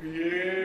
Yeah.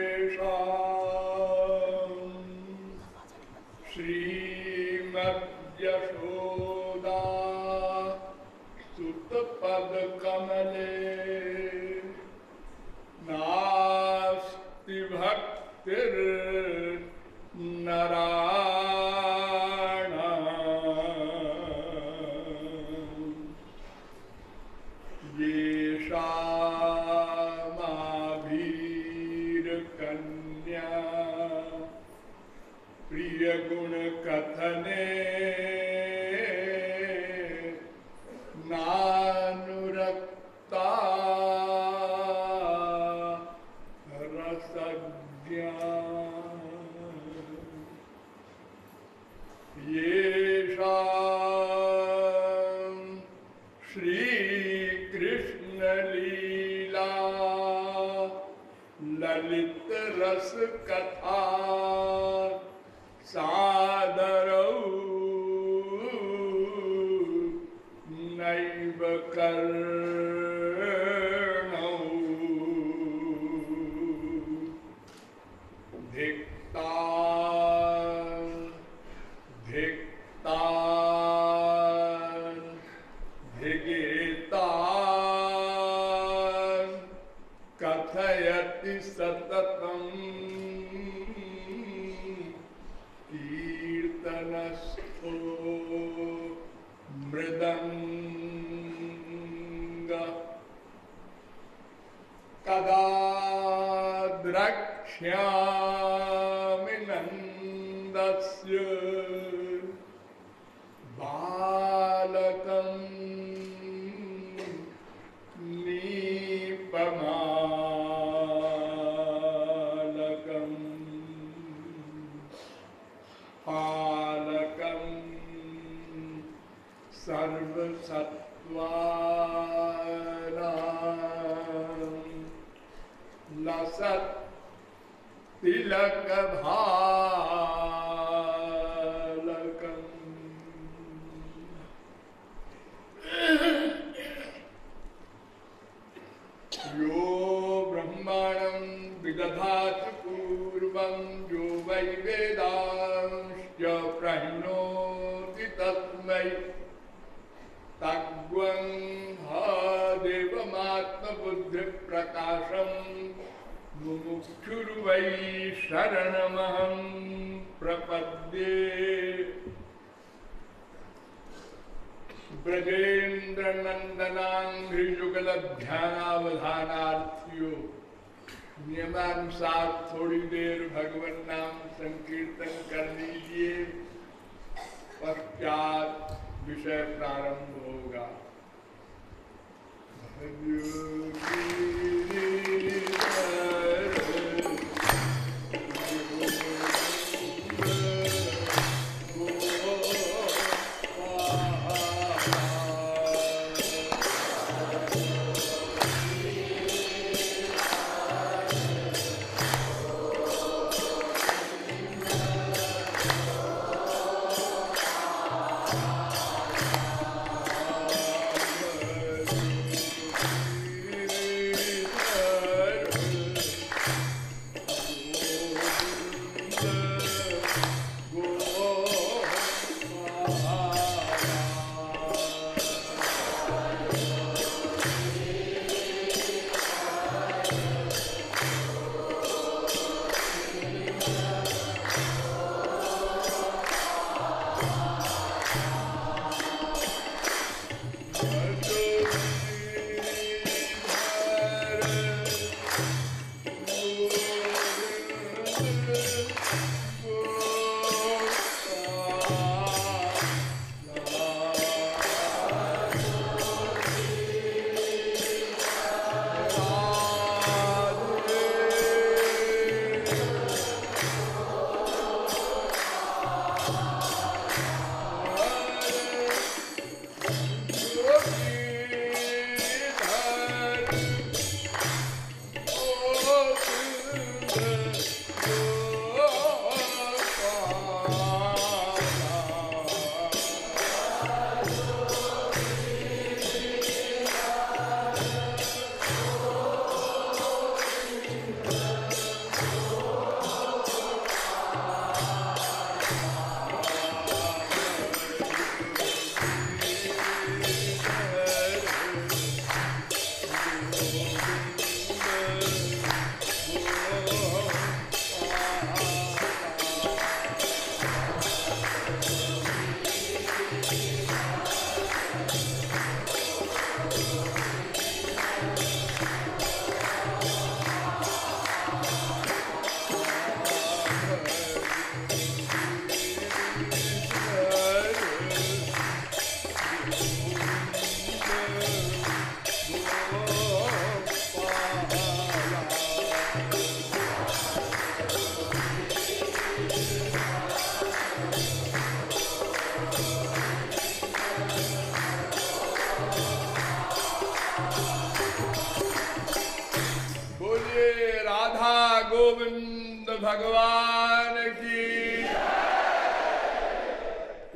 भगवान की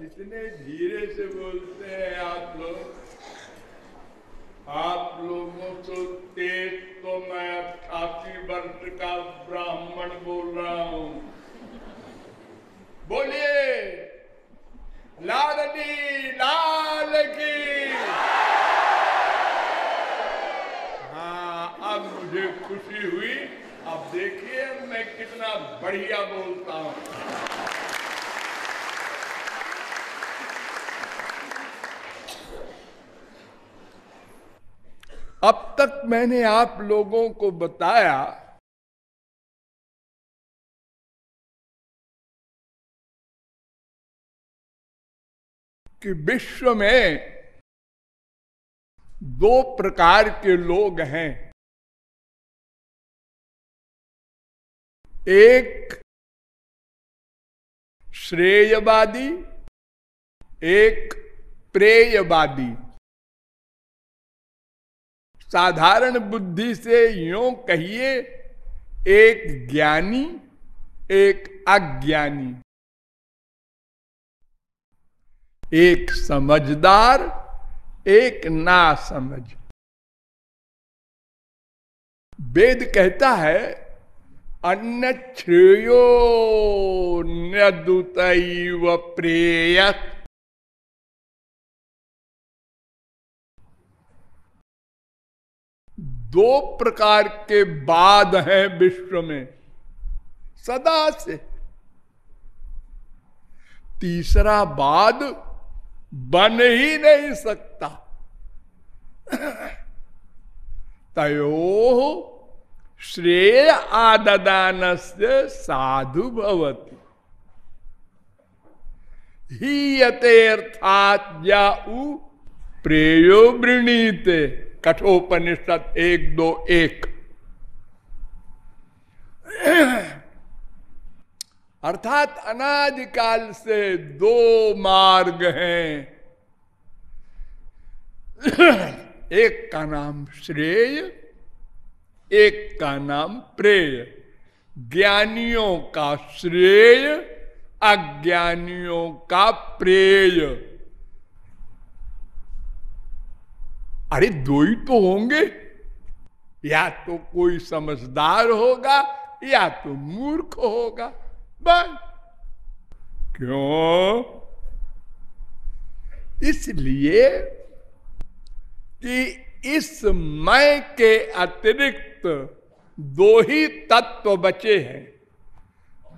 इतने धीरे से बोलते हैं आप लोग आप लोगों को तेज तो मैं अट्ठासी वर्ष का ब्राह्मण बोल रहा हूँ बोलिए लालनी लाल की हाँ अब मुझे खुशी हुई अब देखिए मैं कितना बढ़िया बोलता हूँ अब तक मैंने आप लोगों को बताया, कि विश्व में दो प्रकार के लोग हैं। एक श्रेयवादी, एक प्रेयवादी। साधारण बुद्धि से यो कहिए, एक ज्ञानी, एक अज्ञानी। एक समझदार, एक ना समझ वेद कहता है अन्न श्रेयो नुत प्रेय दो प्रकार के बाद हैं विश्व में। सदा से। तीसरा बाद बन ही नहीं सकता। तयो श्रेय आददान से साधु भवती। ही यथेर्थात जाऊ प्रेयो वृणीते। कठोपनिषद एक दो एक। अर्थात अनादिकाल से दो मार्ग हैं। एक का नाम श्रेय, एक का नाम प्रेय। ज्ञानियों का श्रेय, अज्ञानियों का प्रेय। अरे दो ही तो होंगे। या तो कोई समझदार होगा, या तो मूर्ख होगा। बस। क्यों? इसलिए कि इस मैं के अतिरिक्त दो ही तत्व बचे हैं।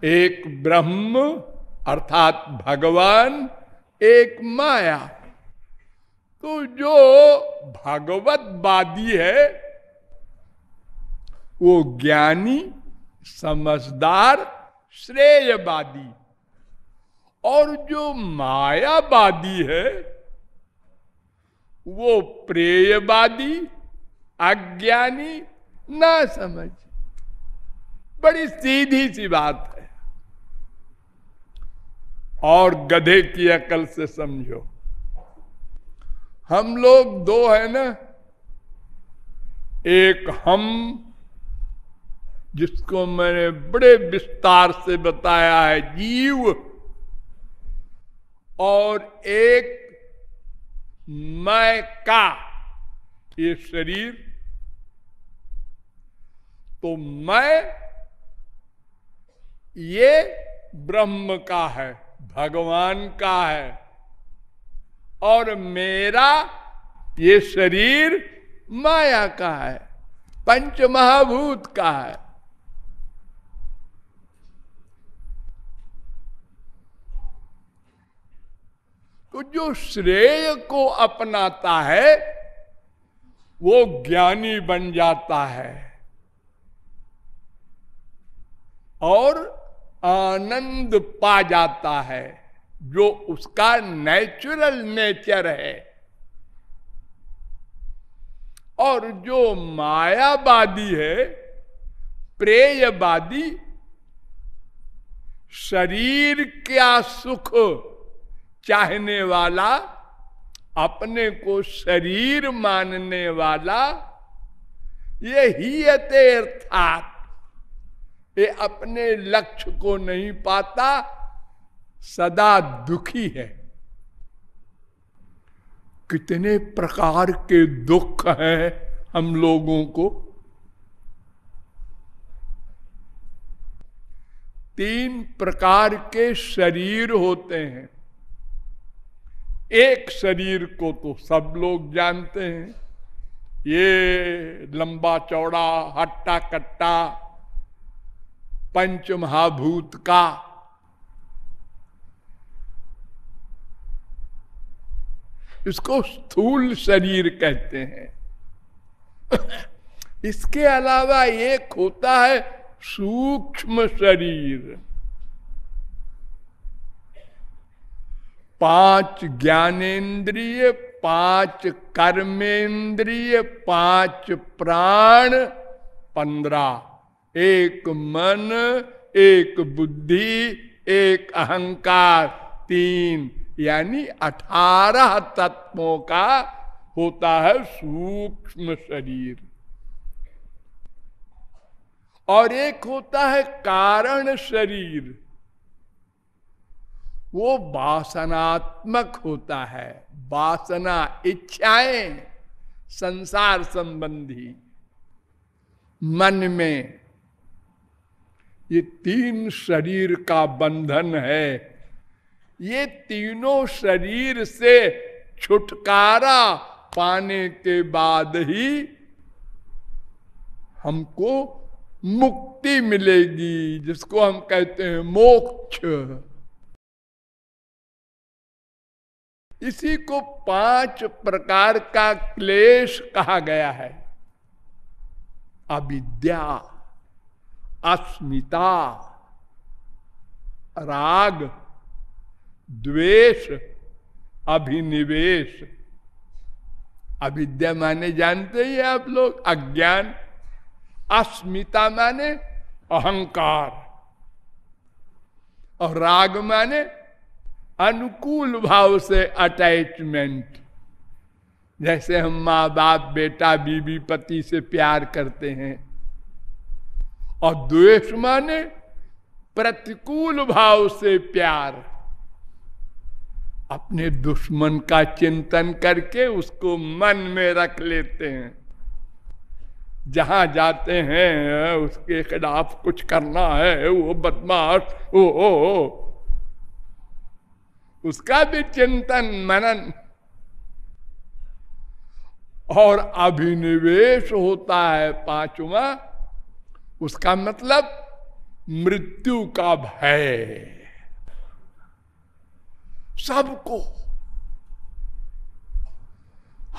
एक ब्रह्म, अर्थात भगवान, एक माया। तो जो भगवतवादी है, वो ज्ञानी, समझदार, श्रेयवादी। और जो मायावादी है, वो प्रेयवादी, अज्ञानी, ना समझ। बड़ी सीधी सी बात है। और गधे की अकल से समझो। हम लोग दो है ना? एक हम, जिसको मैंने बड़े विस्तार से बताया है जीव, और एक मैं का, ये शरीर। तो मैं, ये ब्रह्म का है, भगवान का है। और मेरा ये शरीर माया का है पंच महाभूत का है। तो जो श्रेय को अपनाता है, वो ज्ञानी बन जाता है और आनंद पा जाता है। जो उसका नेचुरल नेचर है। और जो मायावादी है, प्रेयवादी, शरीर क्या सुख चाहने वाला, अपने को शरीर मानने वाला, ये ही अर्थात ये अपने लक्ष्य को नहीं पाता सदा दुखी है। कितने प्रकार के दुख हैं हम लोगों को। तीन प्रकार के शरीर होते हैं। एक शरीर को तो सब लोग जानते हैं। ये लंबा चौड़ा, हट्टा कट्टा पंच महाभूत का इसको स्थूल शरीर कहते हैं। इसके अलावा एक होता है सूक्ष्म शरीर। पाँच ज्ञानेन्द्रिय, पाँच कर्मेंद्रिय पाँच प्राण, पंद्रह। एक मन, एक बुद्धि, एक अहंकार, तीन यानी अठारह तत्वों का होता है सूक्ष्म शरीर। और एक होता है कारण शरीर। वो वासनात्मक होता है। वासना इच्छाएँ संसार संबंधी। मन में ये तीन शरीर का बंधन है। ये तीनों शरीर से छुटकारा पाने के बाद ही हमको मुक्ति मिलेगी, जिसको हम कहते हैं मोक्ष। इसी को पाँच प्रकार का क्लेश कहा गया है। अविद्या, अस्मिता, राग द्वेष, अभिनिवेश। अविद्या माने जानते ही आप लोग, अज्ञान। अस्मिता माने अहंकार। और राग माने अनुकूल भाव से अटैचमेंट जैसे हम माँ बाप बेटा बीबी पति से प्यार करते हैं। और द्वेष माने प्रतिकूल भाव से प्यार। अपने दुश्मन का चिंतन करके उसको मन में रख लेते हैं। जहाँ जाते हैं उसके खिलाफ कुछ करना है वो बदमाश ओ, ओ, उसका भी चिंतन मनन। और अभिनिवेश होता है पांचवा उसका मतलब मृत्यु का भय। सबको।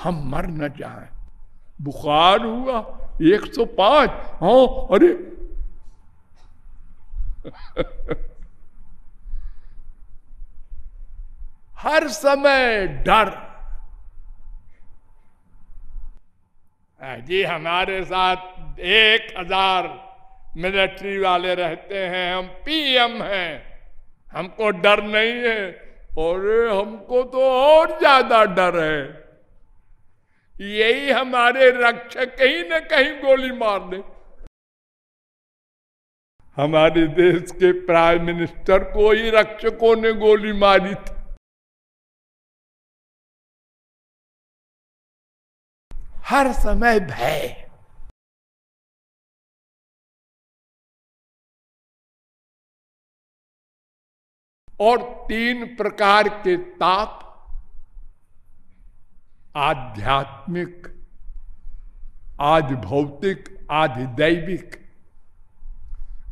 हम मर न जाए। बुखार हुआ, एक सौ पाँच हाँ अरे। हर समय डर। जी, हमारे साथ एक हज़ार मिलिट्री वाले रहते हैं, हम पीएम हैं। हमको डर नहीं है। अरे हमको तो और ज़्यादा डर है। यही हमारे रक्षक कहीं न कहीं गोली मार दे। हमारे देश के प्राइम मिनिस्टर को ही रक्षकों ने गोली मारी थी। हर समय भय। और तीन प्रकार के ताप आध्यात्मिक आज भौतिक आदि दैविक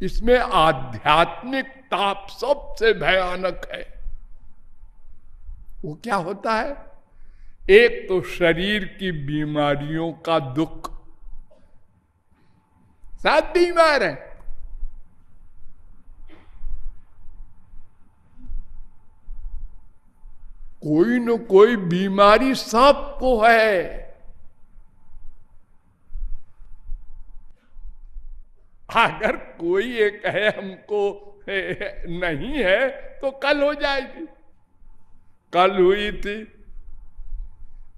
इसमें आध्यात्मिक ताप सबसे भयानक है। वो क्या होता है? एक तो शरीर की बीमारियों का दुख। सब बीमार है। कोई न कोई बीमारी सबको है। अगर कोई एक है हमको नहीं है तो कल हो जाएगी। कल हुई थी।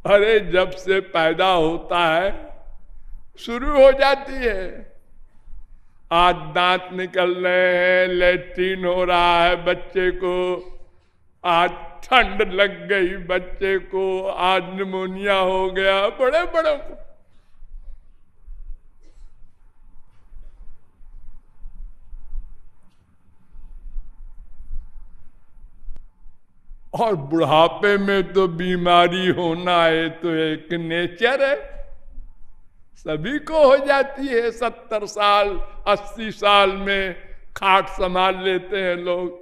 अरे, जब से पैदा होता है, शुरू हो जाती है। आज दांत निकल रहे हैं, लेट्रिन हो रहा है बच्चे को। आज ठंड लग गई बच्चे को, आज निमोनिया हो गया, बड़े बड़े। और बुढ़ापे में तो बीमारी होना है तो एक नेचर है। सभी को हो जाती है, सत्तर साल, अस्सी साल में खाट संभाल लेते हैं लोग।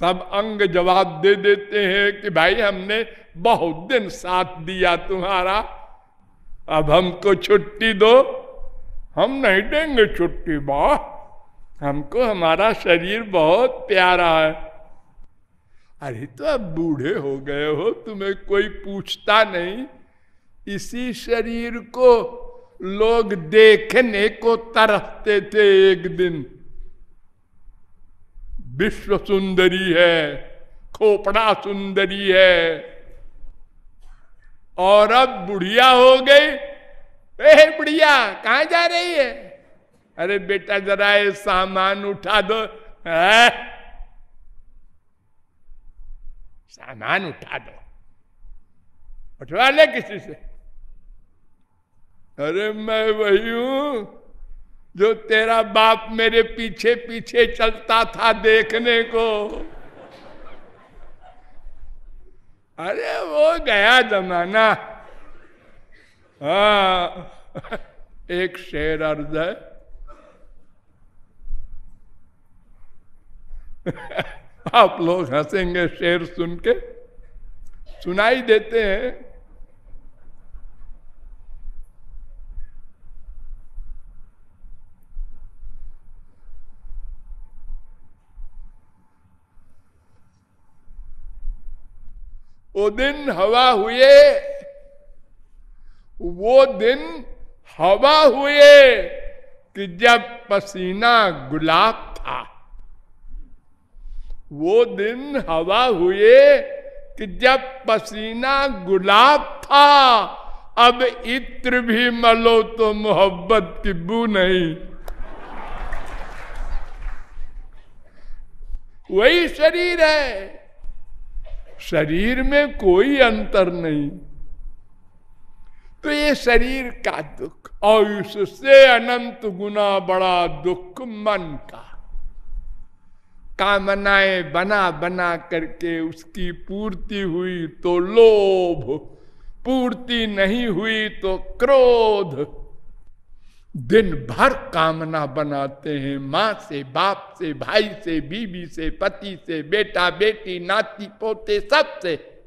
सब अंग जवाब दे देते हैं कि भाई हमने बहुत दिन साथ दिया तुम्हारा। अब हमको छुट्टी दो। हम नहीं देंगे छुट्टी बाह हमको हमारा शरीर बहुत प्यारा है। अरे तो अब बूढ़े हो गए हो, तुम्हें कोई पूछता नहीं। इसी शरीर को लोग देखने को तरसते थे एक दिन। विश्व सुंदरी है खोपड़ा सुंदरी है। और अब बुढ़िया हो गई, ए, बुढ़िया, कहा जा रही है? अरे बेटा, जरा ये सामान उठा दो। है? सामान उठा दो। उठवा ले किसी से? अरे मैं वही हूँ। जो तेरा बाप मेरे पीछे पीछे चलता था देखने को। अरे वो गया जमाना। हा। एक शेर अर्ज़ है। आप लोग हंसेंगे शेर सुन के। सुनाई देते हैं। वो दिन हवा हुए। वो दिन हवा हुए कि जब पसीना गुलाब था। वो दिन हवा हुए कि जब पसीना गुलाब था। अब इत्र भी मलो तो मोहब्बत की बू नहीं। वही शरीर है। शरीर में कोई अंतर नहीं। तो ये शरीर का दुख, और इससे अनंत गुना बड़ा दुख मन का। कामनाएँ बना बना करके उसकी पूर्ति हुई तो लोभ, पूर्ति नहीं हुई तो क्रोध। दिन भर कामना बनाते हैं, माँ से, बाप से, भाई से बीबी से, पति से, बेटा, बेटी, नाती, पोते, सबसे।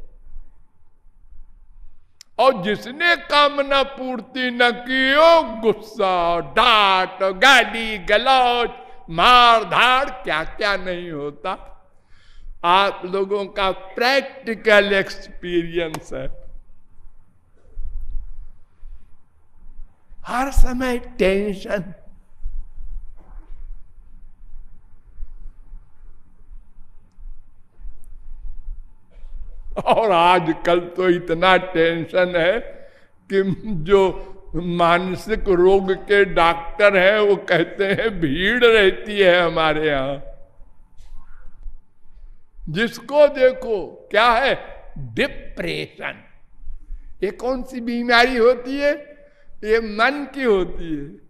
और जिसने कामना पूर्ति न की हो, गुस्सा, डांट, गाली गलौज मार धाड़ क्या क्या नहीं होता। आप लोगों का प्रैक्टिकल एक्सपीरियंस है। हर समय टेंशन। और आजकल तो इतना टेंशन है कि जो मानसिक रोग के डॉक्टर हैं, वो कहते हैं, भीड़ रहती है हमारे यहाँ। जिसको देखो, क्या है? डिप्रेशन। ये कौन सी बीमारी होती है? ये मन की होती है।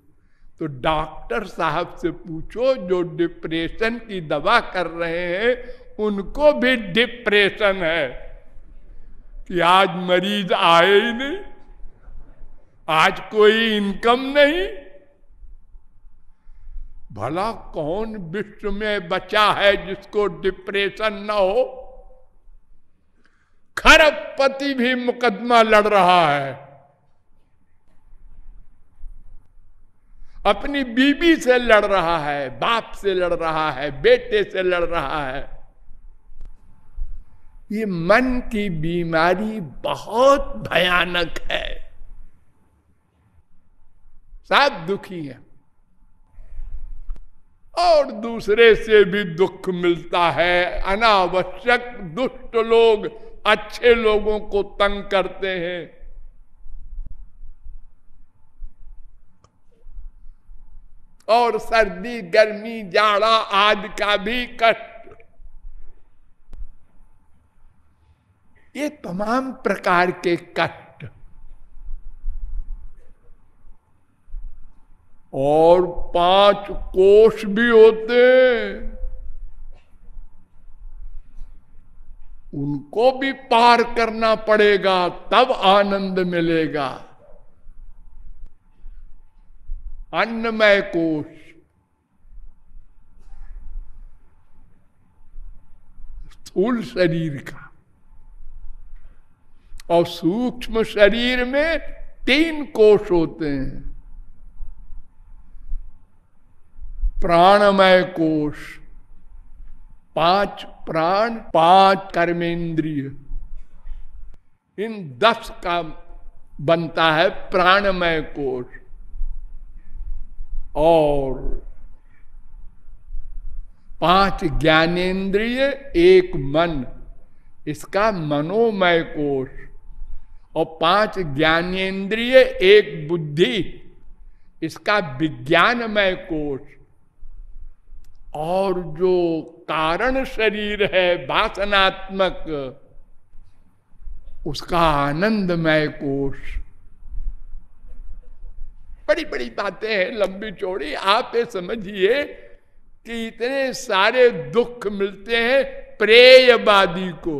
तो डॉक्टर साहब से पूछो, जो डिप्रेशन की दवा कर रहे हैं, उनको भी डिप्रेशन है कि आज मरीज़ आए ही नहीं, आज कोई इनकम नहीं। भला कौन विश्व में बचा है जिसको डिप्रेशन ना हो? खरबपति भी मुकदमा लड़ रहा है। अपनी बीबी से लड़ रहा है, बाप से लड़ रहा है, बेटे से लड़ रहा है। ये मन की बीमारी बहुत भयानक है। सब दुखी है। और दूसरे से भी दुख मिलता है। अनावश्यक दुष्ट लोग अच्छे लोगों को तंग करते हैं। और सर्दी, गर्मी, जाड़ा आदि का भी कष्ट। ये तमाम प्रकार के कष्ट। और पाँच कोष भी होते उनको भी पार करना पड़ेगा, तब आनंद मिलेगा। अन्नमय कोष स्थूल शरीर का। और सूक्ष्म शरीर में तीन कोष होते हैं। प्राणमय कोष पाँच प्राण, पाँच कर्मेंद्रिय। इन दस का बनता है प्राणमय कोष और पाँच ज्ञानेन्द्रिय, एक मन, इसका मनोमय कोष। और पाँच ज्ञानेन्द्रिय, एक बुद्धि, इसका विज्ञानमय कोष। और जो कारण शरीर है, वासनात्मक, उसका आनंदमय कोष। बड़ी बड़ी बातें हैं, लंबी चौड़ी। आप ये समझिए कि इतने सारे दुख मिलते हैं प्रेयवादी को,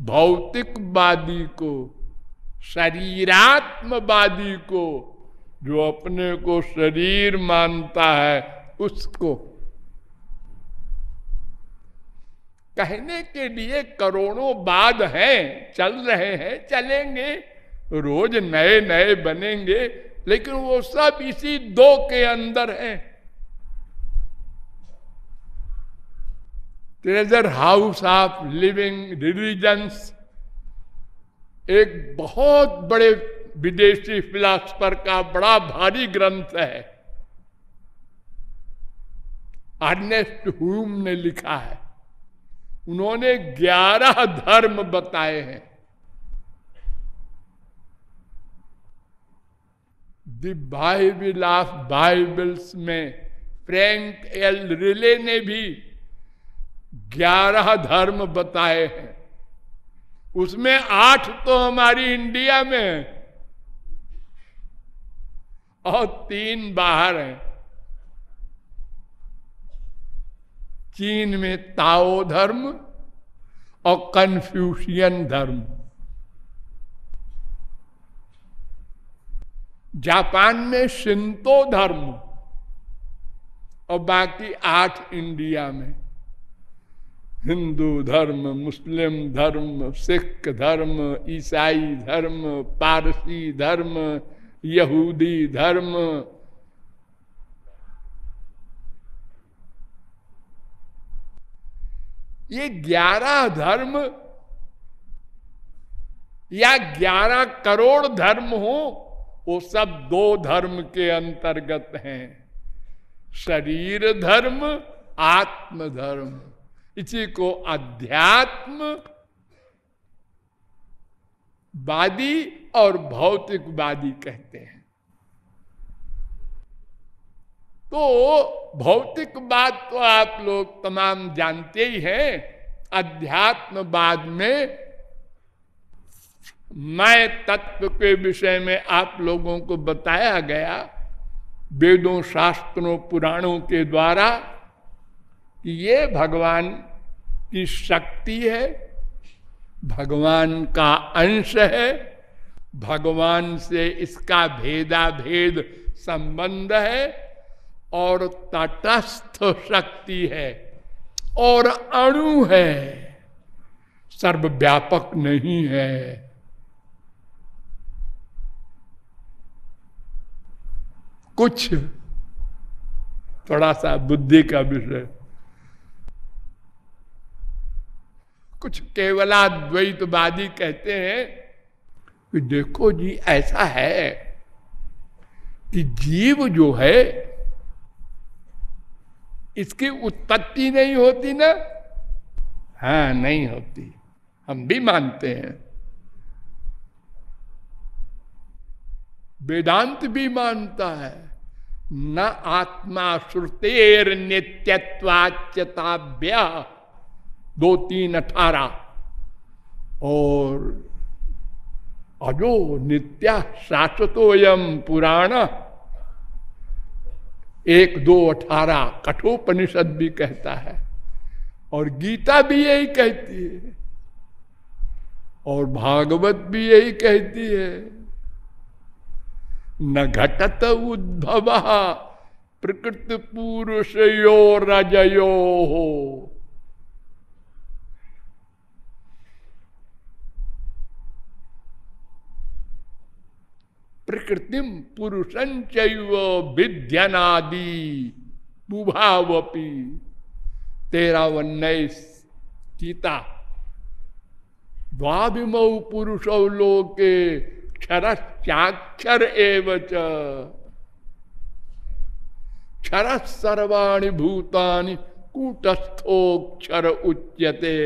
भौतिकवादी को, शरीरात्मवादी को, जो अपने को शरीर मानता है उसको। कहने के लिए करोड़ों बाद हैं, चल रहे हैं, चलेंगे, रोज नए नए बनेंगे लेकिन वो सब इसी दो के अंदर है। Treasure house of living religions एक बहुत बड़े विदेशी फिलासफर का बड़ा भारी ग्रंथ है। अर्नेस्ट हुम ने लिखा है। उन्होंने ग्यारह धर्म बताए हैं। द बाइबल ऑफ़ बाइबल्स में, फ्रैंक एल रिले ने भी ग्यारह धर्म बताए हैं। उसमें आठ तो हमारी इंडिया में और तीन बाहर हैं। चीन में ताओ धर्म और कन्फ्यूशियन धर्म। जापान में शिंतो धर्म और बाकी आठ इंडिया में। हिंदू धर्म, मुस्लिम धर्म, सिख धर्म, ईसाई धर्म, पारसी धर्म, यहूदी धर्म। ये ग्यारह धर्म या ग्यारह करोड़ धर्म हो वो सब दो धर्म के अंतर्गत हैं। शरीर धर्म, आत्म धर्म। इसी को अध्यात्म, वादी और भौतिकवादी कहते हैं। तो भौतिकवाद तो आप लोग तमाम जानते ही हैं। अध्यात्मवाद में मैं तत्व के विषय में आप लोगों को बताया गया वेदों, शास्त्रों, पुराणों के द्वारा कि ये भगवान की शक्ति है, भगवान का अंश है, भगवान से इसका भेदा भेद संबंध है और तटस्थ शक्ति है और अणु है। सर्वव्यापक नहीं है। कुछ थोड़ा सा बुद्धि का विषय। कुछ केवलाद्वैतवादी कहते हैं कि देखो जी, ऐसा है कि जीव जो है, इसकी उत्पत्ति नहीं होती ना। हाँ नहीं होती। हम भी मानते हैं। वेदांत भी मानता है। न आत्मा श्रुतेर नित्यत्वाच्यताभ्या। दो तीन अठारह। और अजो नित्या शाश्वतोयम पुराण। एक दो अठारह। कठोपनिषद भी कहता है। और गीता भी यही कहती है। और भागवत भी यही कहती है। न घटत उद्भव। प्रकृति पुरुषयो रजयो हो प्रकृतिम पुरुषंच विद्यनादि। बुभावपी। तेरा उन्नीस गीता। द्वाभिमौ पुरुषौ लोके क्षरश्चाक्षर एवं क्षर सर्वाणी भूतानि कूटस्थोक्षर उच्यते।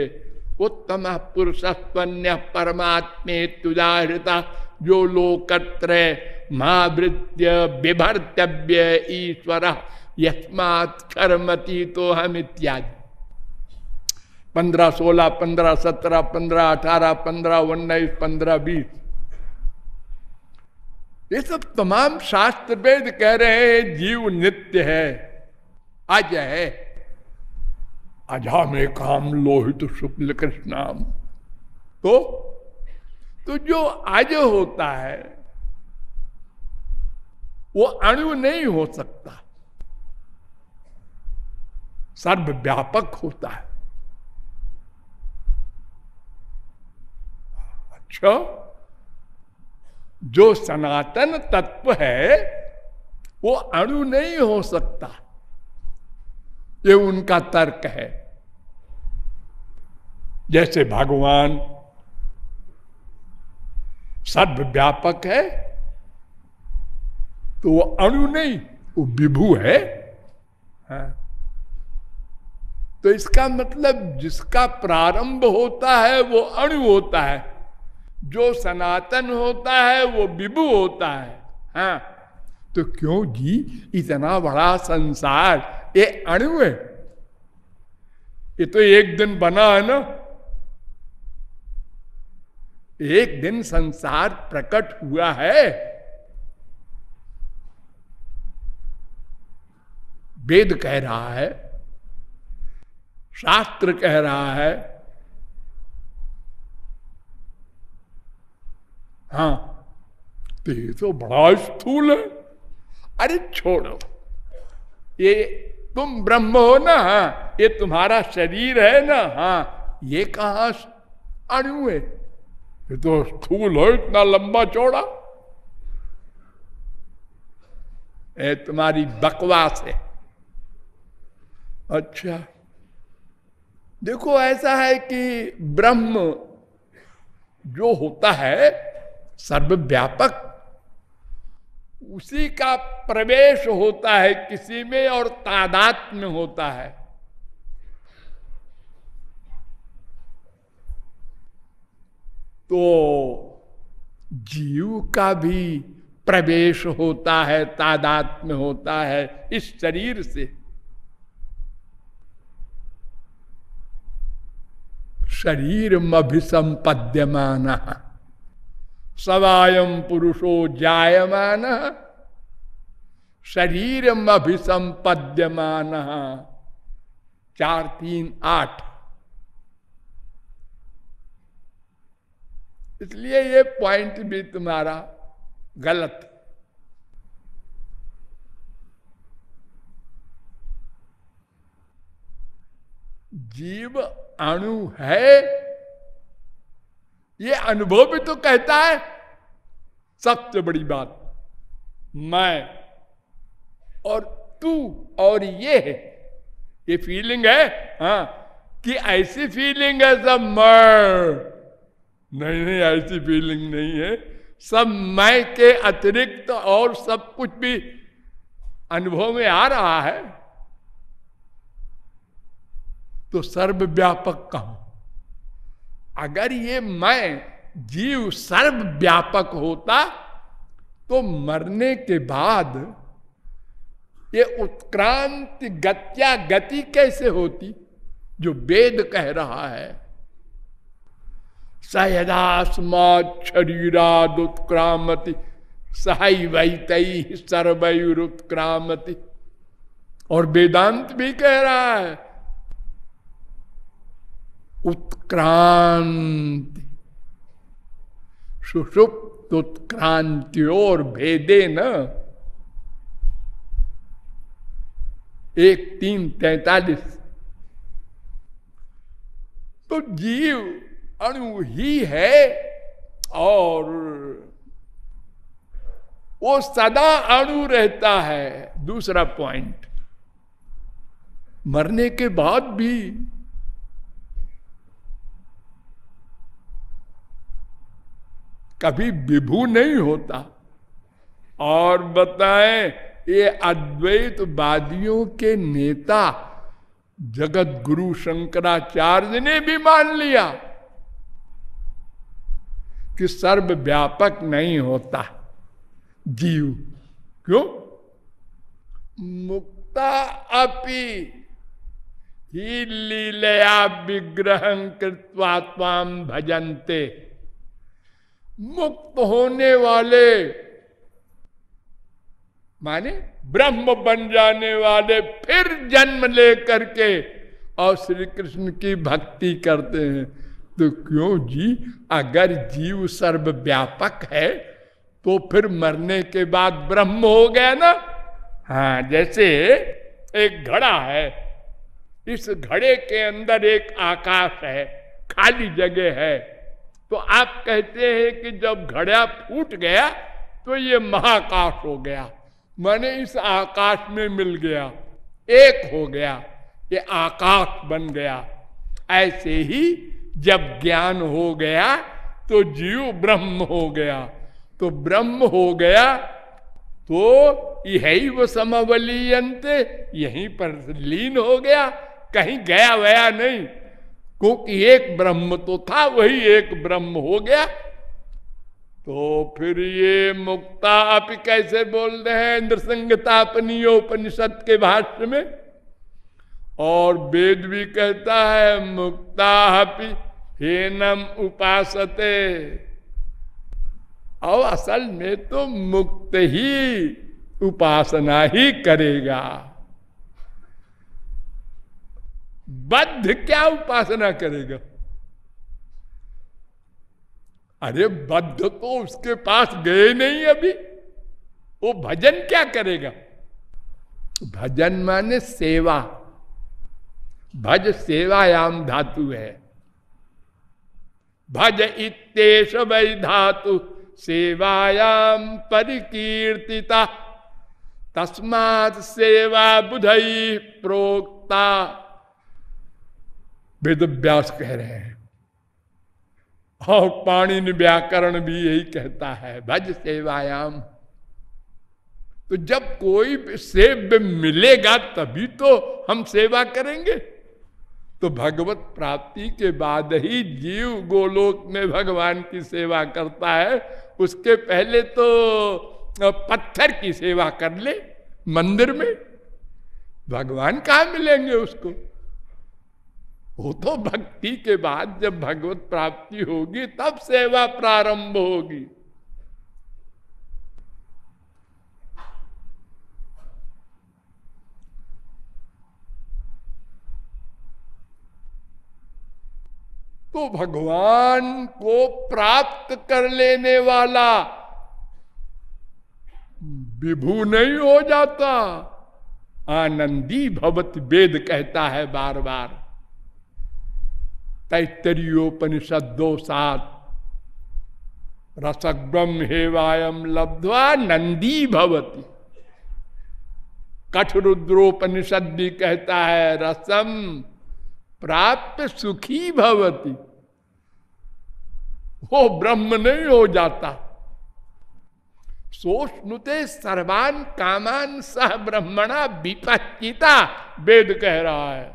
उत्तम पुरुषस्वन्य परमात्मे तुदाहृता जो लोकत्र महावृत्य विभर्तव्य ईश्वर, यस्मात् कर्मति तो हम इत्यादि पंद्रह सोलह, पंद्रह सत्रह, पंद्रह अठारह, पंद्रह उन्नीस, पंद्रह बीस। ये सब तमाम शास्त्र वेद कह रहे हैं, जीव नित्य है। अज है। अजा में काम लोहित शुक्ल कृष्णाम तो तो जो आज होता है, वो अणु नहीं हो सकता। सर्वव्यापक होता है। अच्छा? जो सनातन तत्व है, वो अणु नहीं हो सकता। ये उनका तर्क है। जैसे भगवान सर्वव्यापक है तो वो अणु नहीं, वो विभू है। हाँ। तो इसका मतलब जिसका प्रारंभ होता है, वो अणु होता है। जो सनातन होता है, वो विभु होता है। हाँ। तो क्यों जी? इतना बड़ा संसार, ये अणु है। ये तो एक दिन बना है ना। एक दिन संसार प्रकट हुआ है। वेद कह रहा है, शास्त्र कह रहा है हाँ। तो ये तो बड़ा स्थूल है। अरे छोड़ो। ये तुम ब्रह्म हो ना हाँ। ये तुम्हारा शरीर है ना हाँ। ये कहा अणु है? ये तो स्थूल हो, इतना लंबा चौड़ा। ये तुम्हारी बकवास है। अच्छा। देखो, ऐसा है कि ब्रह्म जो होता है सर्वव्यापक। उसी का प्रवेश होता है, किसी में और तादात में होता है। तो जीव का भी प्रवेश होता है, तादात में होता है, इस शरीर से। शरीर अभिसंपद्यमान सवायम पुरुषो जायमान शरीर अभिसंपद्यमान चार, तीन, आठ। इसलिए ये पॉइंट भी तुम्हारा गलत। जीव अणु है ये अनुभव भी तो कहता है। सबसे बड़ी बात, मैं और तू और ये है। ये फीलिंग है हाँ कि ऐसी फीलिंग है, सब मैं। नहीं नहीं, ऐसी फीलिंग नहीं है। सब मैं के अतिरिक्त तो और सब कुछ भी अनुभव में आ रहा है। तो सर्वव्यापक कहूँ? अगर ये मैं जीव सर्वव्यापक होता तो मरने के बाद ये उत्क्रांति गत्या गति कैसे होती? जो वेद कह रहा है सयदास्मा शरीराद उत्क्रामति सही वही सर्वयुरुत्क्रामति और वेदांत भी कह रहा है उत्क्रांति। सुषुप्त उत्क्रांति और भेदे न। एक, तीन, तैतालीस। तो जीव अणु ही है और वो सदा अणु रहता है। दूसरा पॉइंट मरने के बाद भी कभी विभू नहीं होता। और बताएँ, ये अद्वैत वादियों के नेता जगत गुरु शंकराचार्य ने भी मान लिया कि सर्व व्यापक नहीं होता। जीव, क्यों? मुक्ता अपि ही लीलया विग्रह कृत्वा भजनते। मुक्त होने वाले, माने ब्रह्म बन जाने वाले, फिर जन्म ले करके और श्री कृष्ण की भक्ति करते हैं। तो क्यों जी? अगर जीव सर्व व्यापक है तो फिर मरने के बाद ब्रह्म हो गया ना? हाँ जैसे एक घड़ा है, इस घड़े के अंदर एक आकाश है, खाली जगह है। तो आप कहते हैं कि जब घड़ा फूट गया तो ये महाकाश हो गया। मैंने इस आकाश में मिल गया। एक हो गया, ये आकाश बन गया। ऐसे ही जब ज्ञान हो गया तो जीव ब्रह्म हो गया। तो ब्रह्म हो गया तो यही वो समवलीयंत यहीं पर लीन हो गया। कहीं गया वया नहीं। क्योंकि एक ब्रह्म तो था, वही एक ब्रह्म हो गया। तो फिर ये मुक्ता आप कैसे बोल रहे हैं? नृसंगता उपनिषद के भाष्य में। और वेद भी कहता है, मुक्ता हेनम उपासते। और असल में तो मुक्त ही उपासना ही करेगा। बद्ध क्या उपासना करेगा? अरे बद्ध तो उसके पास गए नहीं अभी। वो भजन क्या करेगा? भजन माने सेवा। भज सेवायाम धातु है। भज इतेश वै धातु। सेवायाम परिकीर्तिता। तस्मात सेवा बुधई प्रोक्ता। वेद व्यास कह रहे हैं। और पाणी व्याकरण भी यही कहता है, भज सेवायाम। तो जब कोई सेव्य मिलेगा, तभी तो हम सेवा करेंगे। तो भगवत प्राप्ति के बाद ही जीव गोलोक में भगवान की सेवा करता है। उसके पहले तो पत्थर की सेवा कर ले, मंदिर में। भगवान कहा मिलेंगे उसको? वो तो भक्ति के बाद जब भगवत प्राप्ति होगी, तब सेवा प्रारंभ होगी। तो भगवान को प्राप्त कर लेने वाला विभू नहीं हो जाता। आनंदी भवत वेद कहता है बार बार तैतरीयोपनिषद दो सात रसग्रम हेवायम लब्धवा नंदी भवती। कठरुद्रोपनिषद भी कहता है रसम प्राप्त सुखी भवती। वो ब्रह्म नहीं हो जाता। सोष्णुते सर्वान कामान सह ब्रह्मणा विपचिता वेद कह रहा है।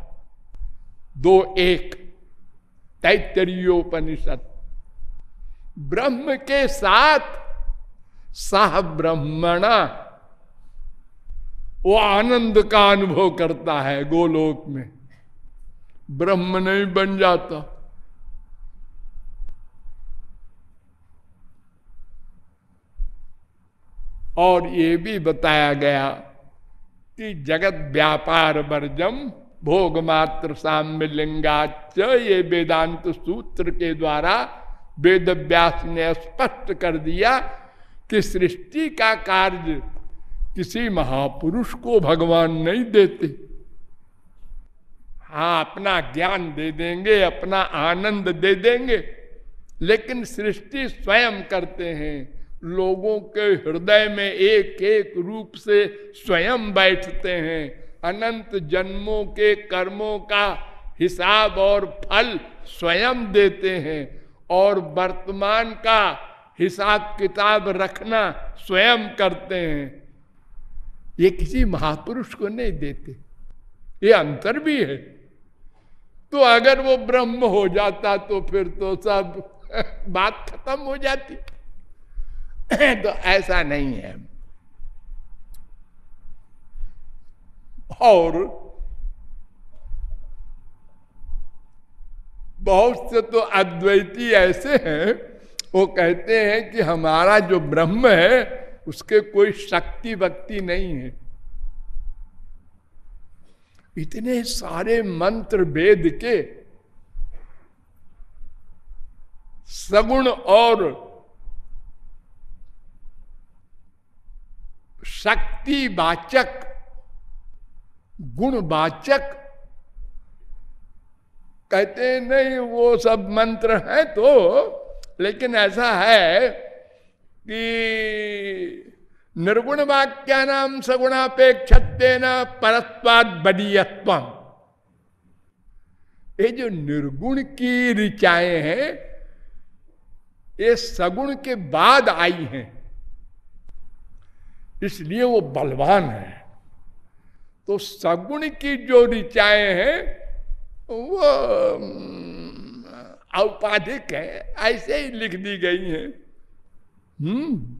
दो एक तैतरीयोपनिषद ब्रह्म के साथ सह ब्रह्मणा। वो आनंद का अनुभव करता है गोलोक में। ब्रह्म नहीं बन जाता। और ये भी बताया गया कि जगत व्यापार वर्जम भोग मात्र साम्य लिंगाच ये वेदांत सूत्र के द्वारा वेद व्यास ने स्पष्ट कर दिया कि सृष्टि का कार्य किसी महापुरुष को भगवान नहीं देते। हाँ अपना ज्ञान दे देंगे, अपना आनंद दे देंगे, लेकिन सृष्टि स्वयं करते हैं। लोगों के हृदय में एक एक रूप से स्वयं बैठते हैं। अनंत जन्मों के कर्मों का हिसाब और फल स्वयं देते हैं और वर्तमान का हिसाब किताब रखना स्वयं करते हैं। ये किसी महापुरुष को नहीं देते। ये अंतर भी है। तो अगर वो ब्रह्म हो जाता तो फिर तो सब बात खत्म हो जाती। तो ऐसा नहीं है। और बहुत से तो अद्वैती ऐसे हैं, वो कहते हैं कि हमारा जो ब्रह्म है, उसके कोई शक्ति भक्ति नहीं है। इतने सारे मंत्र वेद के सगुण और शक्ति वाचक गुणवाचक। कहते नहीं, वो सब मंत्र हैं तो लेकिन ऐसा है कि निर्गुण वाक्या नाम सगुणापेक्षत्व न परस्वाद बदीयत्व ये जो निर्गुण की ऋचाएँ हैं, ये सगुण के बाद आई हैं। इसलिए वो बलवान है। तो सगुण की जो ऋचाएँ हैं, वो औपाधिक है, ऐसे ही लिख दी गई है। हम्म।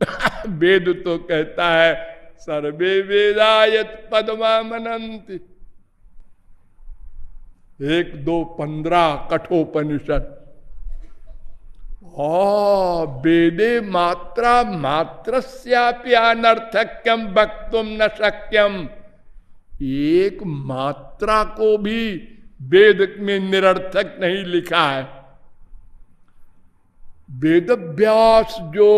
वेद तो कहता है, सर्वे वेदायत पदमा मनंत एक दो पंद्रह कठोपनिषद। वेदे मात्रा मात्र अनर्थक्यम वक्तुम न शक्यम। एक मात्रा को भी वेद में निरर्थक नहीं लिखा है। वेद व्यास जो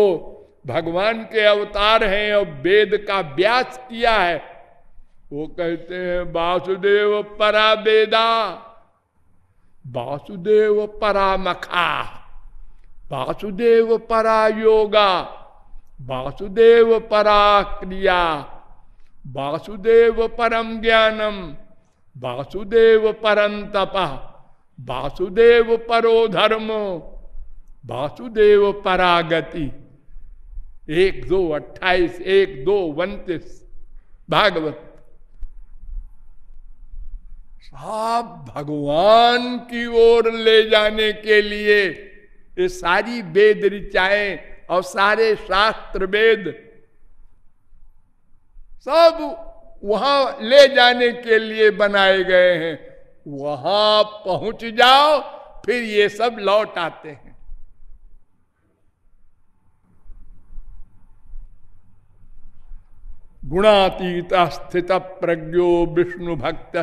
भगवान के अवतार हैं और वेद का व्यास किया है, वो कहते हैं, वासुदेव परा वेदा, वासुदेव परा मखा। वासुदेव परा योगा वासुदेव परा क्रिया वासुदेव परम ज्ञानम, वासुदेव परम तप, वासुदेव परो धर्म, वासुदेव परागति। एक दो अट्ठाईस, एक दो उन्तीस, भागवत। सब भगवान की ओर ले जाने के लिए ये सारी वेद ऋचाएँ और सारे शास्त्र वेद सब वहाँ ले जाने के लिए बनाए गए हैं। वहाँ पहुँच जाओ, फिर ये सब लौट आते हैं। गुणातीत स्थित प्रज्ञो विष्णु भक्त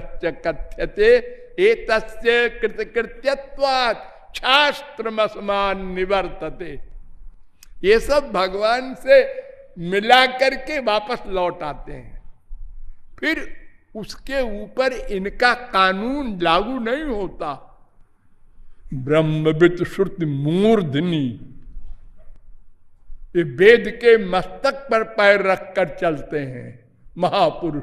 कथ्यते एक कृतकृत्यवाद शास्त्र मसमान निवर्तते ये सब भगवान से मिला करके वापस लौट आते हैं। फिर उसके ऊपर इनका कानून लागू नहीं होता। ब्रह्मविद श्रुति मूर्धनी, ये वेद के मस्तक पर पैर रखकर चलते हैं, महापुरुष।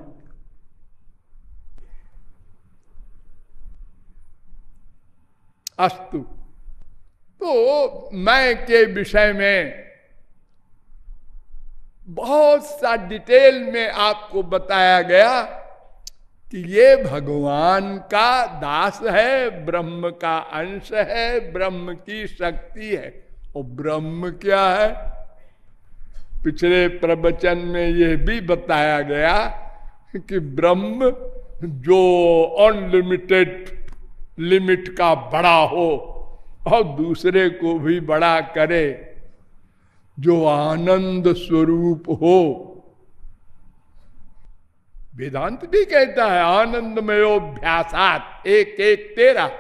अस्तु। तो मैं के विषय में बहुत सा डिटेल में आपको बताया गया कि ये भगवान का दास है, ब्रह्म का अंश है, ब्रह्म की शक्ति है। और ब्रह्म क्या है? पिछले प्रवचन में यह भी बताया गया कि ब्रह्म जो अनलिमिटेड लिमिट का बड़ा हो और दूसरे को भी बड़ा करे, जो आनंद स्वरूप हो। वेदांत भी कहता है आनंदमयोभ्यासात एक एक तेरा।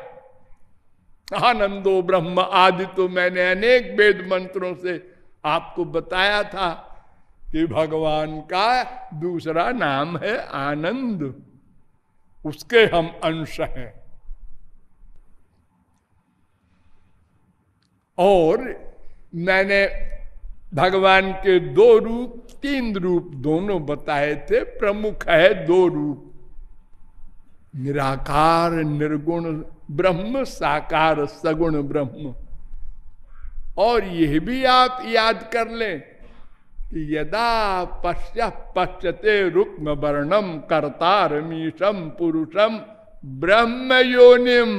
आनंदो ब्रह्म आदि तो मैंने अनेक वेद मंत्रों से आपको बताया था कि भगवान का दूसरा नाम है आनंद। उसके हम अंश हैं। और मैंने भगवान के दो रूप, तीन रूप दोनों बताए थे, प्रमुख है दो रूप। निराकार, निर्गुण, ब्रह्म, साकार, सगुण, ब्रह्म। और यह भी आप याद कर लें कि यदा पश्य पश्यते रुक्म वर्णम करता कर्तारमीशम पुरुषम ब्रह्म योनिम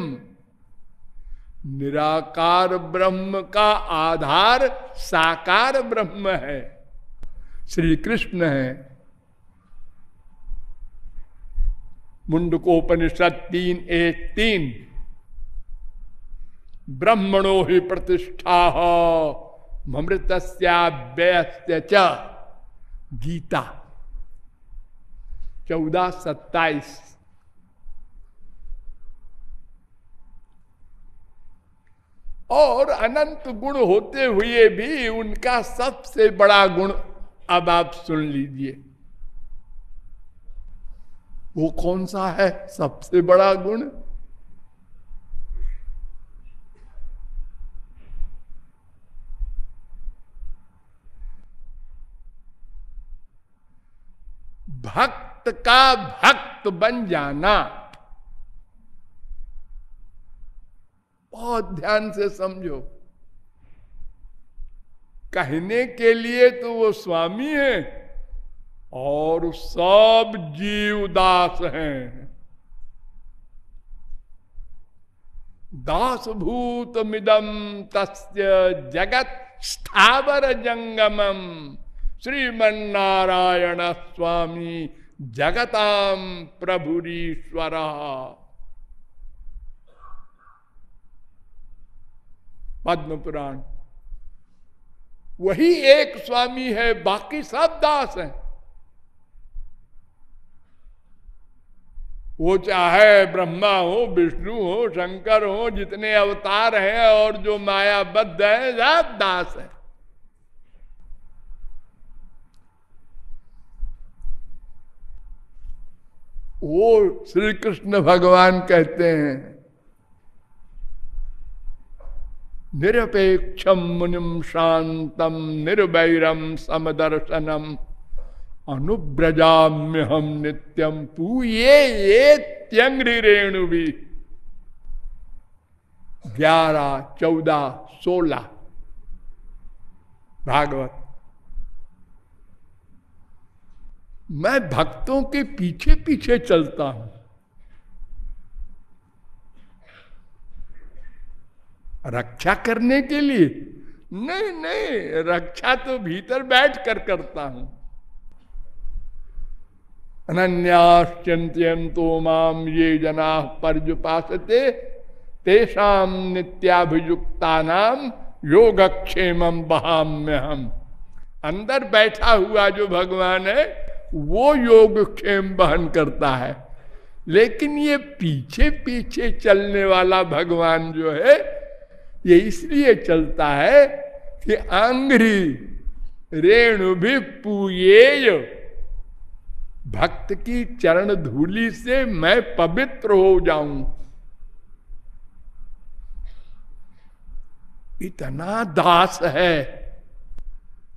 निराकार ब्रह्म का आधार साकार ब्रह्म है। श्री कृष्ण है। मुंडकोपनिषद तीन एक तीन। ब्रह्मणो ही प्रतिष्ठा ममृत गीता। चौदह सत्ताईस। और अनंत गुण होते हुए भी उनका सबसे बड़ा गुण अब आप सुन लीजिए। वो कौन सा है सबसे बड़ा गुण? भक्त का भक्त बन जाना। बहुत ध्यान से समझो। कहने के लिए तो वो स्वामी है और सब जीव दास हैं। दास भूत मिदम तस्य जगत स्थावर जंगमम श्रीमन्नारायण स्वामी जगताम प्रभुरीश्वर। पद्म पुराण वही एक स्वामी है, बाकी सब दास हैं। वो चाहे ब्रह्मा हो, विष्णु हो, शंकर हो, जितने अवतार हैं और जो मायाबद्ध है, सब दास है। वो श्री कृष्ण भगवान कहते हैं निरपेक्षम मुनिम शांतम निर्वैरम समदर्शनम अनुब्रजाम्य हम नित्यम पूये ये त्यंग्री रेणु भी ग्यारह चौदह सोलह भागवत। मैं भक्तों के पीछे पीछे चलता हूँ। रक्षा करने के लिए? नहीं नहीं, रक्षा तो भीतर बैठ कर करता हूँ। अनन्याश्चंत्यंतो माम ये जना पर्जुपासते तेषाम नित्याभियुक्ता नाम योगक्षेम बहाम्य हम अंदर बैठा हुआ जो भगवान है, वो योगक्षेम बहन करता है। लेकिन ये पीछे पीछे चलने वाला भगवान जो है ये इसलिए चलता है कि आंग्री रेणु भी पूये भक्त की चरण धूली से मैं पवित्र हो जाऊँ। इतना दास है।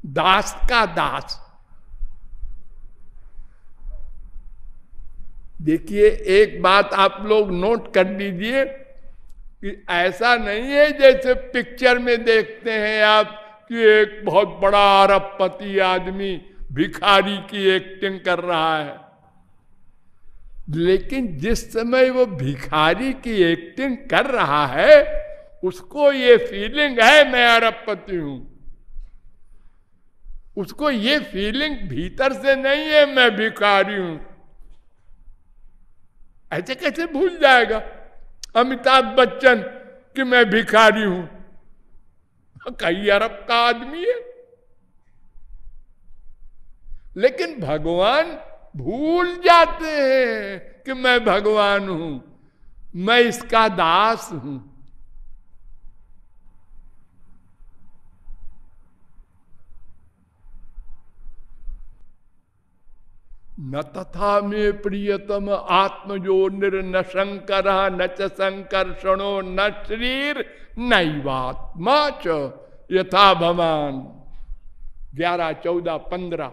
दास का दास। देखिए, एक बात आप लोग नोट कर लीजिए। ऐसा नहीं है जैसे पिक्चर में देखते हैं आप कि एक बहुत बड़ा अरबपति आदमी भिखारी की एक्टिंग कर रहा है। लेकिन जिस समय वो भिखारी की एक्टिंग कर रहा है, उसको ये फीलिंग है, मैं अरबपति हूँ। उसको ये फीलिंग भीतर से नहीं है, मैं भिखारी हूँ। ऐसे कैसे भूल जाएगा? अमिताभ बच्चन कि मैं भिखारी हूँ। कई अरब का आदमी है। लेकिन भगवान भूल जाते हैं कि मैं भगवान हूँ, मैं इसका दास हूँ। न तथा में प्रियतम आत्मजो निर्न शंकर न च न शरीर नैवात्मा च। यथा भवान। ग्यारह, चौदह, पंद्रह।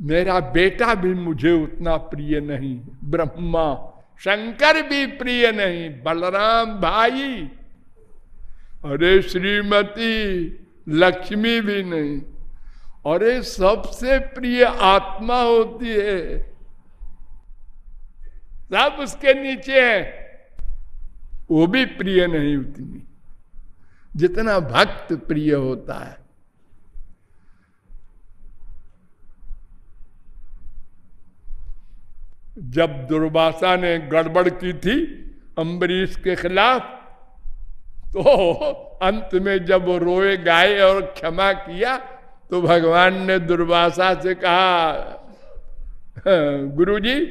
मेरा बेटा भी मुझे उतना प्रिय नहीं, ब्रह्मा। शंकर भी प्रिय नहीं, बलराम भाई। अरे श्रीमती, लक्ष्मी भी नहीं। और ये सबसे प्रिय आत्मा होती है। सब उसके नीचे है। वो भी प्रिय नहीं उतनी। जितना भक्त प्रिय होता है। जब दुर्वासा ने गड़बड़ की थी अम्बरीश के खिलाफ तो अंत में जब रोए, गाए और क्षमा किया तो भगवान ने दुर्वासा से कहा, गुरुजी,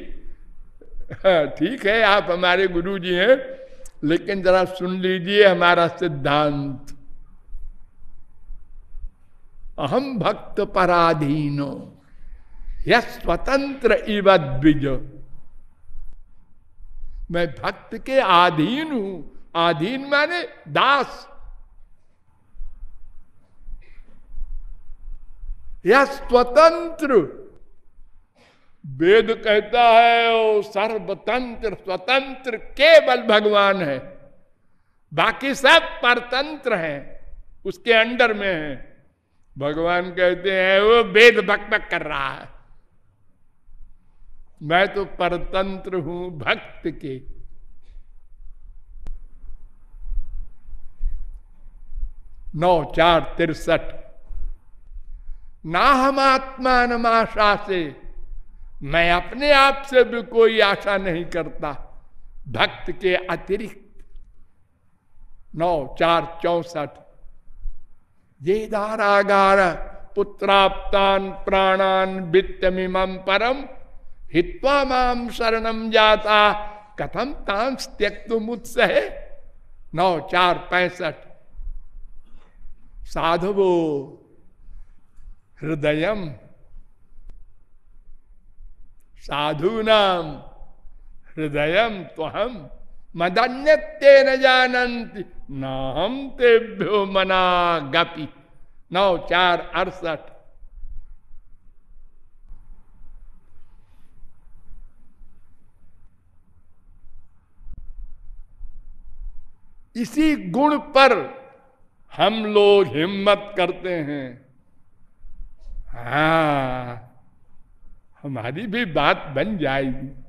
ठीक है, आप हमारे गुरु जी हैं, लेकिन जरा सुन लीजिए हमारा सिद्धांत। अहम भक्त पराधीनो यह स्वतंत्र इव द्विज। मैं भक्त के आधीन हूँ। आधीन माने दास। या स्वतंत्र। वेद कहता है वो सर्वतंत्र, स्वतंत्र, केवल भगवान है। बाकी सब परतंत्र हैं, उसके अंडर में है। भगवान कहते हैं वो वेद बक कर रहा है। मैं तो परतंत्र हूँ भक्त के। नौ चार तिरसठ। ना हम आत्मान आशा से मैं अपने आप से भी कोई आशा नहीं करता। भक्त के अतिरिक्त नौ, चार, चौसठ। ये दारागार पुत्राप्तान प्राणान वित्तमिम परम हित्वा माम शरणम जाता। कथम तांस त्यक्त मुत्सह नौ, चार, पैंसठ। साधवो हृदय साधुनाम हृदय तो हम मदन्यते न जानती न हम तेभ्यो मना गपी। नौ, चार, अड़सठ। इसी गुण पर हम लोग हिम्मत करते हैं। हा, हमारी भी बात बन जाएगी।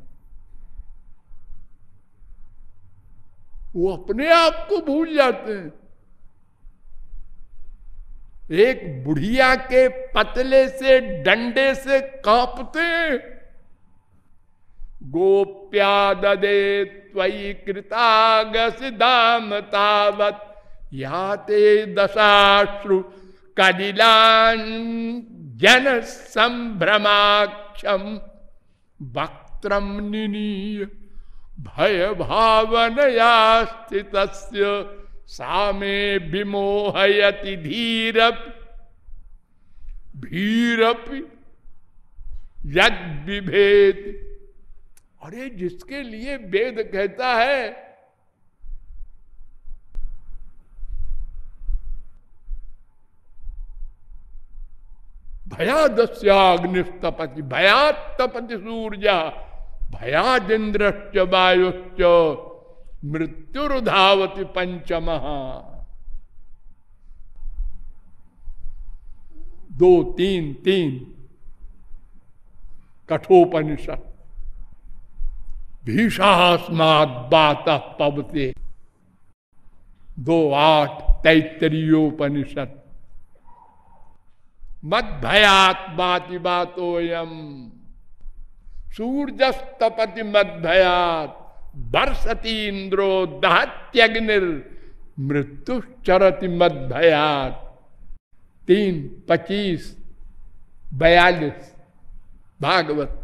वो अपने आप को भूल जाते हैं। एक बुढ़िया के पतले से डंडे से कांपते गोप्या ददे त्वयी कृताग दाम तावत याते दशाश्रु कदिलान जन संभ्रमाक्षम वक्त्रम निनीय भय भावनया स्थित सामे विमोहयति धीर भीरपि यद विभेद अरे जिसके लिए वेद कहता है भयादस्याग्निस्तपति भयात तपति सूर्या भयादिंद्रश्च वायुश्च, मृत्युर्धावती पंचम दो, तीन तीन। कठोपनिषद भीषास्मात बात पवते। दो, आठ तैतरीयोपनिषद मत भयात बाती बातोयम सूर्यस्तपति मत भयात। बरसती इंद्रो दहत्यग्निर मृत्यु चरति मत भयात। तीन पच्चीस बयालीस भागवत।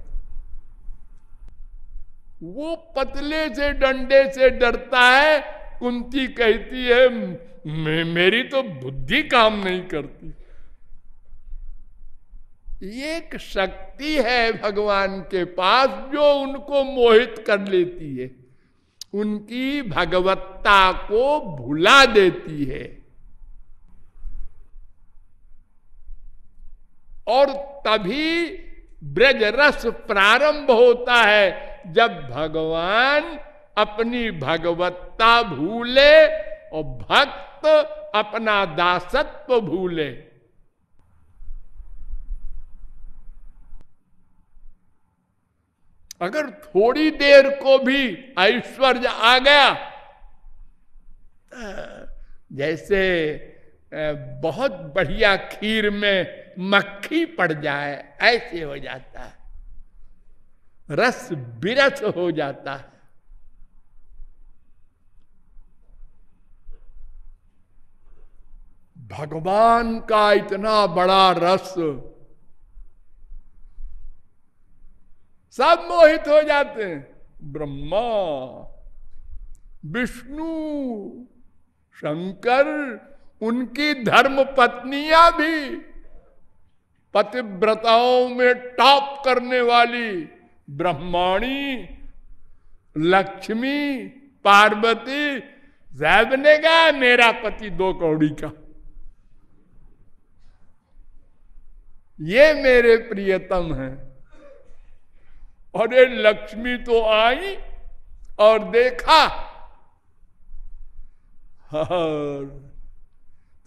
वो पतले से डंडे से डरता है कुंती कहती है मे, मेरी तो बुद्धि काम नहीं करती। एक शक्ति है भगवान के पास जो उनको मोहित कर लेती है। उनकी भगवत्ता को भुला देती है। और तभी ब्रज रस प्रारंभ होता है, जब भगवान अपनी भगवत्ता भूले और भक्त अपना दासत्व भूले। अगर थोड़ी देर को भी ऐश्वर्य आ गया जैसे बहुत बढ़िया खीर में मक्खी पड़ जाए, ऐसे हो जाता है। रस बिरस हो जाता है। भगवान का इतना बड़ा रस सब मोहित हो जाते हैं। ब्रह्मा, विष्णु, शंकर, उनकी धर्म पत्नियाँ भी पतिव्रताओं में टॉप करने वाली ब्रह्माणी, लक्ष्मी, पार्वती, जैब ने कहा, मेरा पति दो कौड़ी का। ये मेरे प्रियतम हैं। ये लक्ष्मी तो आई और देखा। और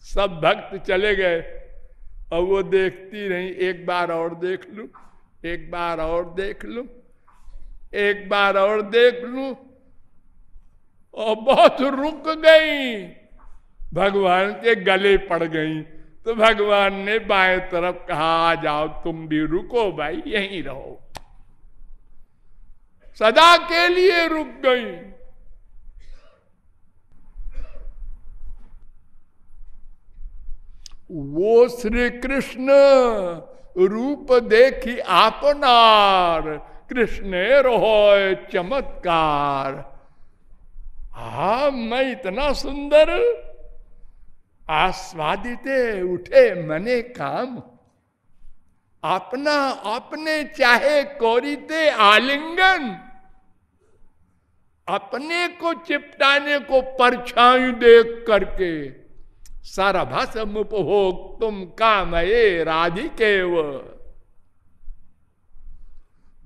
सब भक्त चले गए। और वो देखती रही, एक बार और देख लू, एक बार और देख लू, एक बार और देख लू। और बहुत रुक गई। भगवान के गले पड़ गई। तो भगवान ने बाएँ तरफ़ कहा, आ जाओ, तुम भी रुको भाई, यहीं रहो। सदा के लिए रुक गई। वो श्री कृष्ण रूप देखी आपनार, कृष्ण रहो चमत्कार। हा मैं इतना सुंदर आस्वादित उठे मने काम। अपना अपने चाहे कोरीते आलिंगन। अपने को चिपटाने को परछाई देख करके सरभसम उपभोग तुम कामये राधिके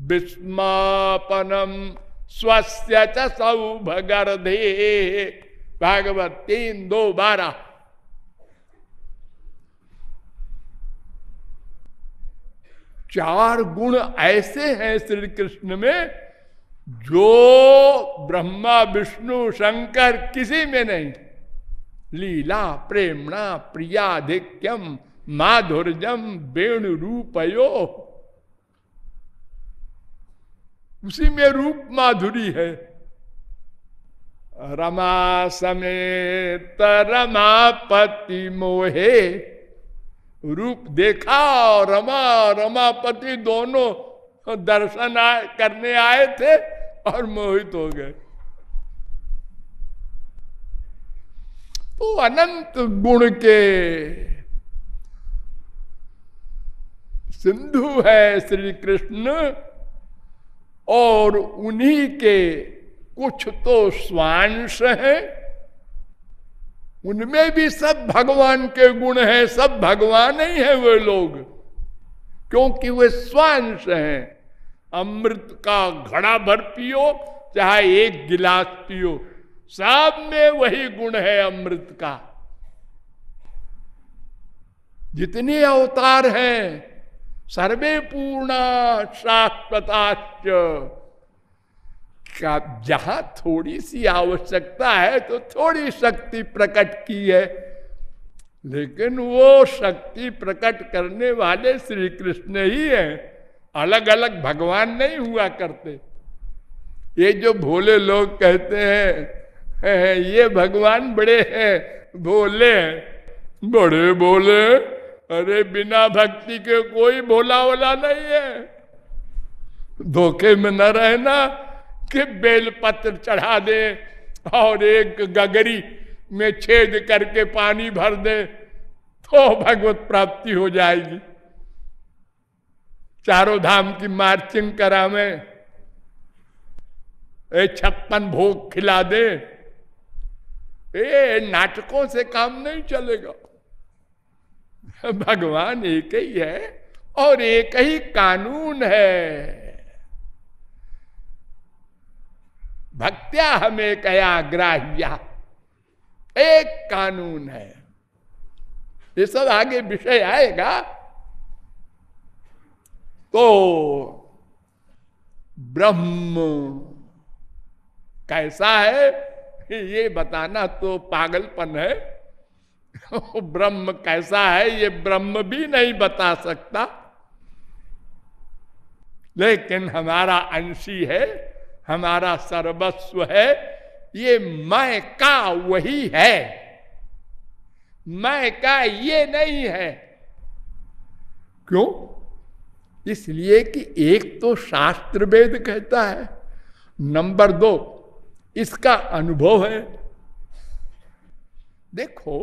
विस्मापनम स्वस्य सौभगर्धे। भागवत तीन, दो, बारह। चार गुण ऐसे हैं श्री कृष्ण में जो ब्रह्मा, विष्णु, शंकर किसी में नहीं। लीला, प्रेमणा, प्रियाधिक्यम, माधुर्यम वेणु रूपयो उसी में रूप माधुरी है। रमा समेत रमापति मोहे। रूप देखा और रमा, रमापति दोनों दर्शन करने आए थे। और मोहित हो गए। तो अनंत गुण के सिंधु है श्री कृष्ण और उन्हीं के कुछ तो स्वांश है। उनमें भी सब भगवान के गुण हैं, सब भगवान ही है वे लोग, क्योंकि वे स्वांश हैं। अमृत का घड़ा भर पियो चाहे एक गिलास पियो। सब में वही गुण है अमृत का। जितने अवतार हैं, सर्वे पूर्णा शाश्वताश्च। का जहाँ थोड़ी सी आवश्यकता है तो थोड़ी शक्ति प्रकट की है। लेकिन वो शक्ति प्रकट करने वाले श्री कृष्ण ही हैं। अलग अलग भगवान नहीं हुआ करते। ये जो भोले लोग कहते हैं ये भगवान बड़े हैं, भोले बड़े भोले, अरे बिना भक्ति के कोई भोला वोला नहीं है। धोखे में न रहना कि बेलपत्र चढ़ा दे और एक गगरी में छेद करके पानी भर दे तो भगवत प्राप्ति हो जाएगी। चारों धाम की मार्चिंग करा में। छप्पन भोग खिला दे। ए, नाटकों से काम नहीं चलेगा। भगवान एक ही है और एक ही कानून है। भक्त्या हमें कया ग्राह्या। एक कानून है। ये सब आगे विषय आएगा। तो ब्रह्म। कैसा है? ये बताना तो पागलपन है। ब्रह्म कैसा है, ये ब्रह्म भी नहीं बता सकता। लेकिन हमारा अंशी है, हमारा सर्वस्व है, ये मैं का वही है। मैं का ये नहीं है। क्यों? इसलिए कि एक तो शास्त्र वेद कहता है, नंबर दो, इसका अनुभव है। देखो,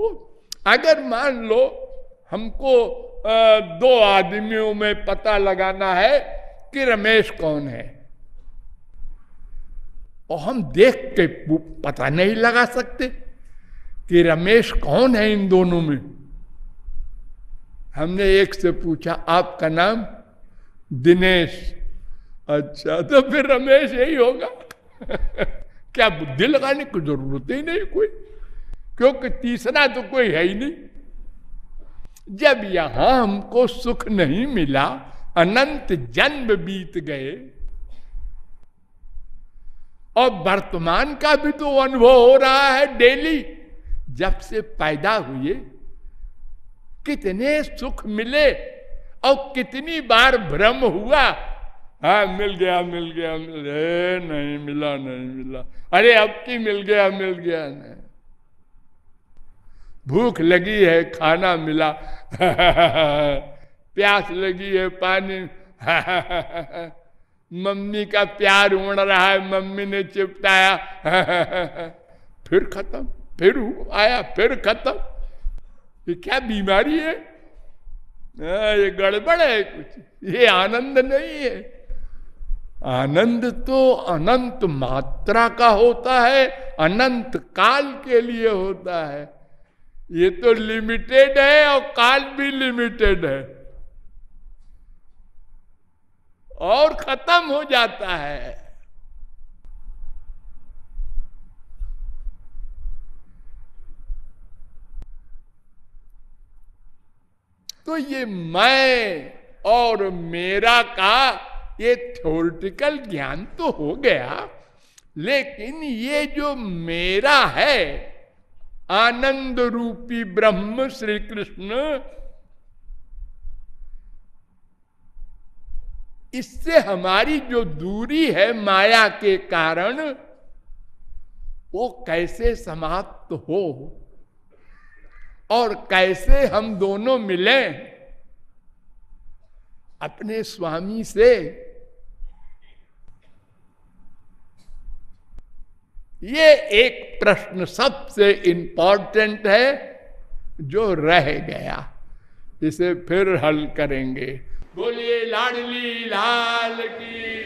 अगर मान लो हमको दो आदमियों में पता लगाना है कि रमेश कौन है, और हम देख के पता नहीं लगा सकते कि रमेश कौन है इन दोनों में। हमने एक से पूछा, आपका नाम? दिनेश। अच्छा तो फिर रमेश यही होगा। क्या बुद्धि लगाने की ज़रूरत ही नहीं कोई? क्योंकि तीसरा तो कोई है ही नहीं। जब यहाँ हमको सुख नहीं मिला, अनंत जन्म बीत गए। और वर्तमान का भी तो अनुभव हो रहा है डेली। जब से पैदा हुए, कितने सुख मिले और कितनी बार भ्रम हुआ? हा मिल गया मिल गया मिल गया। नहीं मिला नहीं मिला। अरे, अब की मिल गया मिल गया, नहीं। भूख लगी है, खाना मिला। प्यास लगी है, पानी। मम्मी का प्यार उड़ रहा है, मम्मी ने चिपटाया। फिर खत्म, फिर आया, फिर खत्म। ये क्या बीमारी है? ये गड़बड़ है कुछ। ये आनंद नहीं है। आनंद तो अनंत मात्रा का होता है, अनंत काल के लिए होता है। ये तो लिमिटेड है और काल भी लिमिटेड है। और खत्म हो जाता है। तो ये मैं और मेरा का ये थ्योरिटिकल ज्ञान तो हो गया, लेकिन ये जो मेरा है, आनंद रूपी ब्रह्म श्री कृष्ण, इससे हमारी जो दूरी है माया के कारण, वो कैसे समाप्त हो? और कैसे हम दोनों मिले? अपने स्वामी से। ये एक प्रश्न सबसे इंपॉर्टेंट है जो रह गया। इसे फिर हल करेंगे। बोलिए, लाडली लाल की